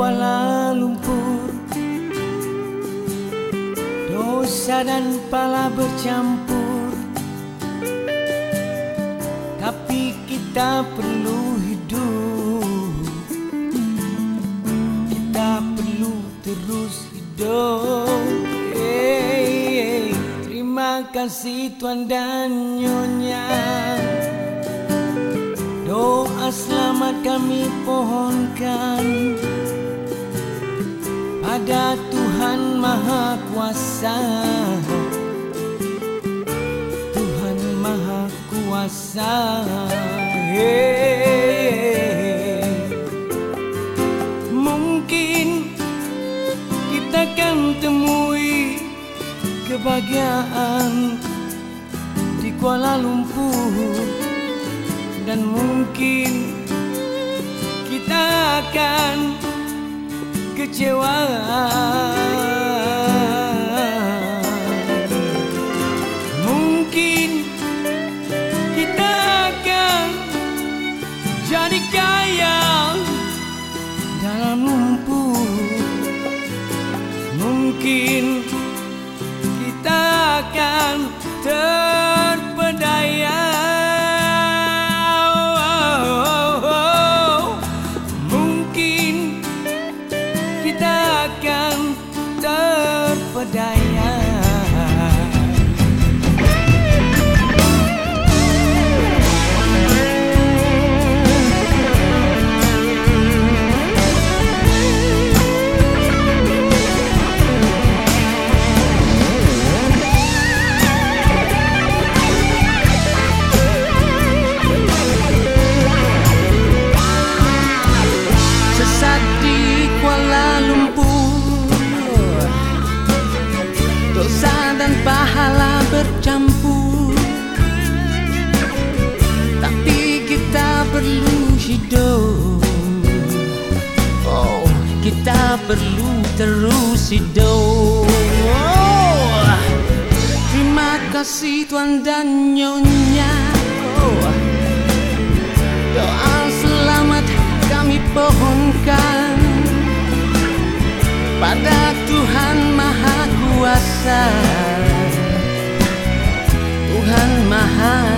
Kuala Lumpur. Dosa dan pala bercampur. Tapi kita perlu hidup. Kita perlu terus hidup. Hey, hey. Terima kasih Tuhan dan Nyonya. Doa selamat kami pohonkan. Pada Tuhan Maha Kuasa. Tuhan Maha Kuasa. Mungkin kita akan temui kebahagiaan di Kuala Lumpur. Dan mungkin kita akan kecewa. Mungkin kita akan jadi kaya dalam lumpur. Mungkin kita akan terpedaya hidup Oh, kita perlu terus hidup. Oh, Terima kasih Tuan dan Nyonya. Oh, Doa selamat kami pohonkan. Pada Tuhan Maha Kuasa. Tuhan Maha